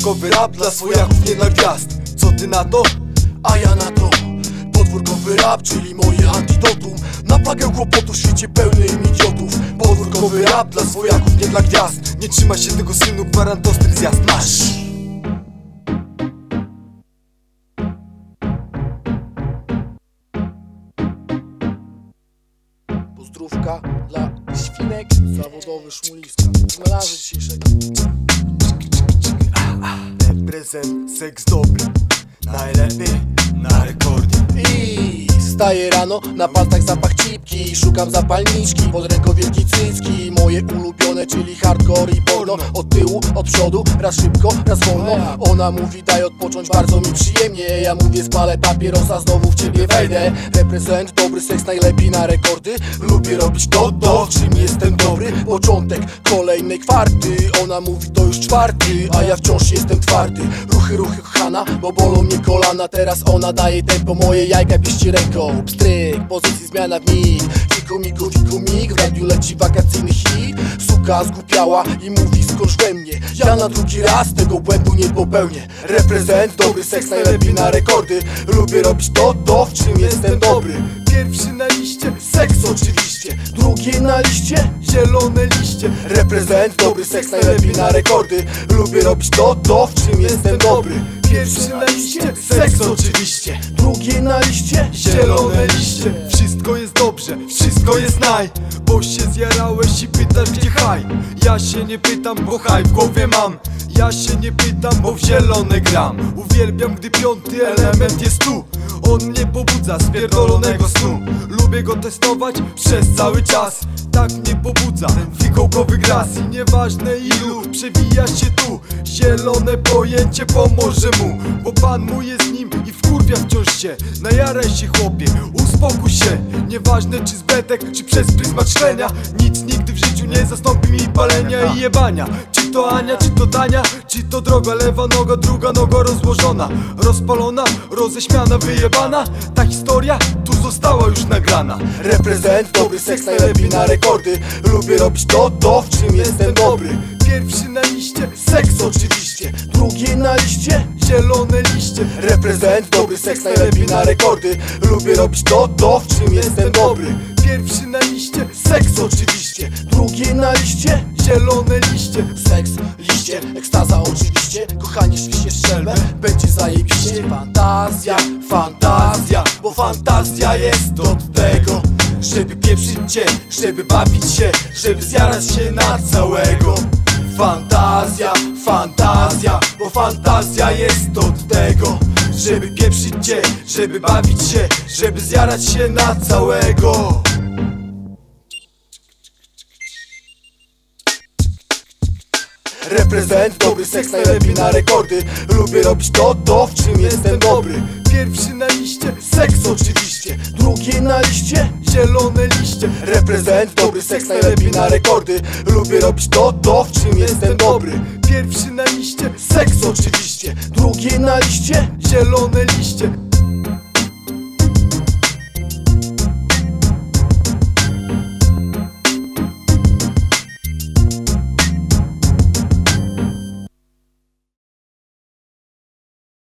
Podwórkowy rap dla swojaków, nie dla gwiazd. Co ty na to? A ja na to. Podwórkowy rap, czyli moje antidotum. Na plagę kłopotu w świecie pełnym idiotów. Podwórkowy rap dla swojaków, nie dla gwiazd. Nie trzyma się tego synu, gwarant ostry zjazd Masz! Pozdrówka dla świnek zawodowy szmuliska Znalazły dzisiejszego Reprezent, seks dobry. Najlepiej na rekordy I staję rano, na palcach zapach Szukam zapalniczki, pod ręką wielki cycki. Moje ulubione, czyli hardcore i porno. Od tyłu, od przodu, raz szybko, raz wolno. Ona mówi daj odpocząć, bardzo mi przyjemnie. Ja mówię spalę papierosa, znowu w ciebie wejdę. Reprezent, dobry seks, najlepiej na rekordy. Lubię robić to, to, w czym jestem dobry. Początek kolejnej kwarty. Ona mówi to już czwarty, a ja wciąż jestem twardy. Ruchy, ruchy kochana, bo bolą mnie kolana. Teraz ona daje tempo, moje jajka pieści ręką. Pstryk, pozycji zmiana w mig Fiku miku, fiku mig, w radiu leci wakacyjny hit. Suka zgupiała i mówi we mnie. Ja na drugi raz tego błędu nie popełnię. Reprezent, dobry seks, najlepiej na rekordy. Lubię robić to, to, w czym jestem dobry. Pierwszy na liście, Seks oczywiście, drugie na liście zielone liście. Reprezent, dobry seks, najlepiej na rekordy. Lubię robić to, to, w czym jestem dobry. Pierwszy na liście, seks oczywiście. Drugie na liście Zielone liście, wszystko jest dobrze, wszystko jest naj. Bo się zjarałeś i pytasz gdzie haj Ja się nie pytam, bo haj w głowie mam. Ja się nie pytam, bo w zielone gram. Uwielbiam, gdy piąty element jest tu On mnie pobudza z pierdolonego snu. Lubię go testować przez cały czas. Tak mnie pobudza. Fikołkowy gras. I nieważne ilu przewija się tu. Zielone pojęcie pomoże mu Bo pan mu jest nim i wkurwia wciąż się. Najaraj się chłopie, uspokój się. Nieważne czy z betek, czy przez pryzmat szlenia. Nic nigdy w życiu nie zastąpi mi palenia i jebania. Czy to Ania, czy to Tania, czy to droga Lewa noga, druga noga rozłożona. Rozpalona, roześmiana, wyjebana Ta historia tu została już nagrana. Reprezent, dobry seks, najlepiej na rekordy. Lubię robić to, to, w czym jestem dobry. Pierwszy na liście, Seks oczywiście, drugie na liście zielone liście. Reprezent, dobry seks, najlepiej na rekordy. Lubię robić to, to, w czym jestem dobry. Pierwszy na liście, Seks oczywiście, drugie na liście zielone liście Seks, liście, ekstaza oczywiście Kochanie, świśnie strzelbę, będzie zajebiście. Fantazja, fantazja, bo fantazja jest od tego Żeby pieprzyć cię, żeby bawić się, żeby zjarać się na całego. Fantazja, fantazja, bo fantazja jest od tego Żeby pieprzyć cię, żeby bawić się, żeby zjarać się na całego Reprezent, dobry seks, najlepiej na rekordy. Lubię robić to, to, w czym jestem dobry. Pierwszy na liście, Seks oczywiście, drugie na liście zielone liście. Reprezent, dobry seks, najlepiej na rekordy. Lubię robić to, to, w czym jestem dobry. Pierwszy na liście, Seks oczywiście, drugie na liście zielone liście